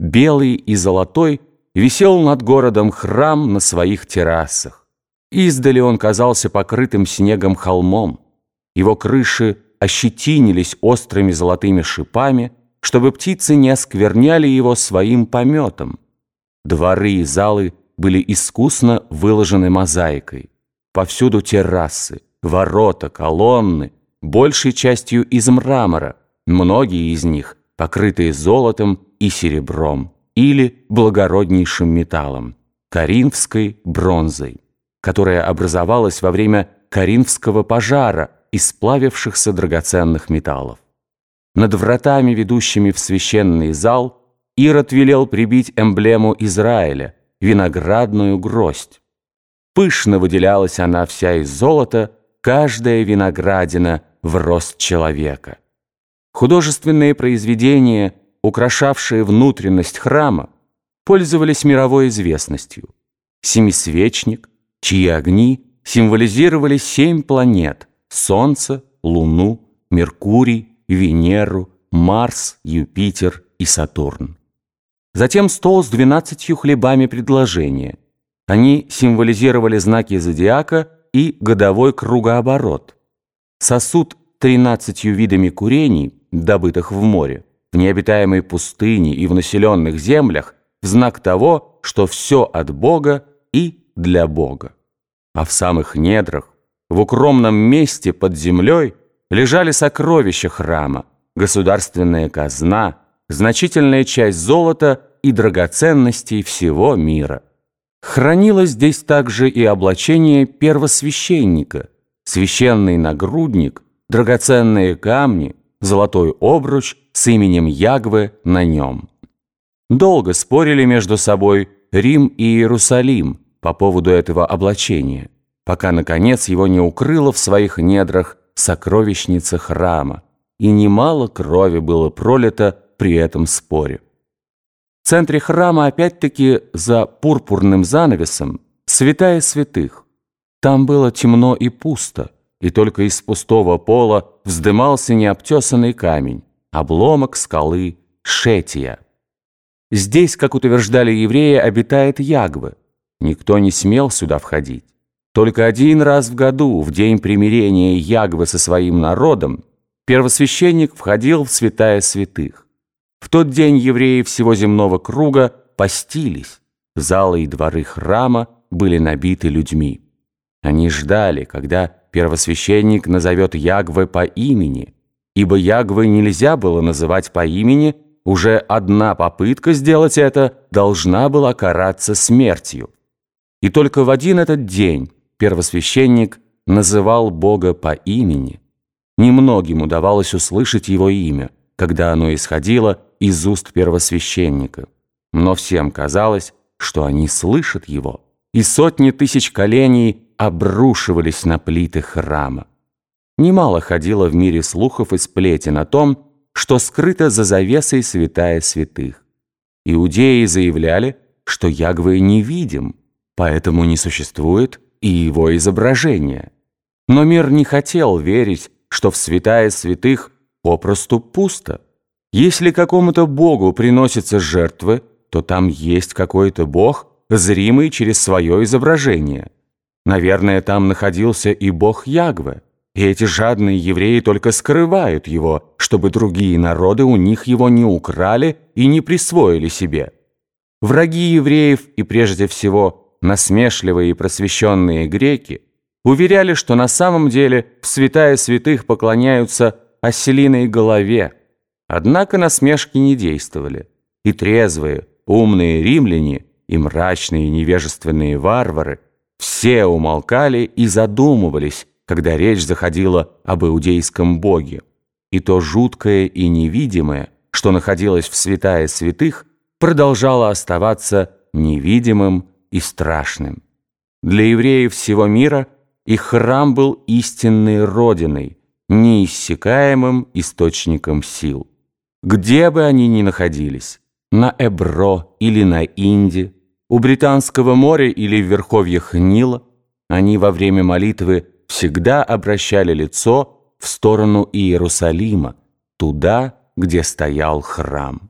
белый и золотой, висел над городом храм на своих террасах. Издали он казался покрытым снегом холмом. Его крыши ощетинились острыми золотыми шипами, чтобы птицы не оскверняли его своим пометом. Дворы и залы были искусно выложены мозаикой. Повсюду террасы, ворота, колонны, большей частью из мрамора, многие из них покрытые золотом и серебром или благороднейшим металлом, коринфской бронзой, которая образовалась во время Коринфского пожара из сплавившихся драгоценных металлов. Над вратами, ведущими в священный зал, Ирод велел прибить эмблему Израиля – виноградную гроздь. Пышно выделялась она вся из золота, каждая виноградина в рост человека. Художественные произведения, украшавшие внутренность храма, пользовались мировой известностью. Семисвечник, чьи огни символизировали семь планет – Солнце, Луну, Меркурий, Венеру, Марс, Юпитер и Сатурн. Затем стол с двенадцатью хлебами предложения. Они символизировали знаки зодиака и годовой кругооборот. Сосуд тринадцатью видами курений, добытых в море, в необитаемой пустыне и в населенных землях, в знак того, что все от Бога и для Бога. А в самых недрах, в укромном месте под землей, лежали сокровища храма, государственная казна, значительная часть золота и драгоценностей всего мира. Хранилось здесь также и облачение первосвященника, священный нагрудник, драгоценные камни, золотой обруч с именем Ягвы на нем. Долго спорили между собой Рим и Иерусалим по поводу этого облачения, пока, наконец, его не укрыло в своих недрах сокровищница храма, и немало крови было пролито при этом споре. В центре храма опять-таки за пурпурным занавесом святая святых. Там было темно и пусто, и только из пустого пола вздымался необтесанный камень, обломок скалы Шетия. Здесь, как утверждали евреи, обитает Ягвы. Никто не смел сюда входить. Только один раз в году, в день примирения Ягвы со своим народом, первосвященник входил в святая святых. В тот день евреи всего земного круга постились. Залы и дворы храма были набиты людьми. Они ждали, когда первосвященник назовет Ягвы по имени, ибо Ягвы нельзя было называть по имени, уже одна попытка сделать это должна была караться смертью. И только в один этот день первосвященник называл Бога по имени. Немногим удавалось услышать его имя, когда оно исходило из уст первосвященника. Но всем казалось, что они слышат его, и сотни тысяч коленей обрушивались на плиты храма. Немало ходило в мире слухов и сплетен о том, что скрыто за завесой святая святых. Иудеи заявляли, что Ягве невидим, поэтому не существует и его изображение. Но мир не хотел верить, что в святая святых попросту пусто. Если какому-то богу приносятся жертвы, то там есть какой-то бог, зримый через свое изображение. Наверное, там находился и бог Ягве, и эти жадные евреи только скрывают его, чтобы другие народы у них его не украли и не присвоили себе. Враги евреев и прежде всего насмешливые и просвещенные греки уверяли, что на самом деле в святая святых поклоняются оселиной голове. Однако насмешки не действовали, и трезвые, умные римляне и мрачные невежественные варвары все умолкали и задумывались, когда речь заходила об иудейском боге. И то жуткое и невидимое, что находилось в святая святых, продолжало оставаться невидимым и страшным. Для евреев всего мира их храм был истинной родиной, неиссякаемым источником сил. Где бы они ни находились, на Эбро или на Инде, у Британского моря или в верховьях Нила, они во время молитвы всегда обращали лицо в сторону Иерусалима, туда, где стоял храм.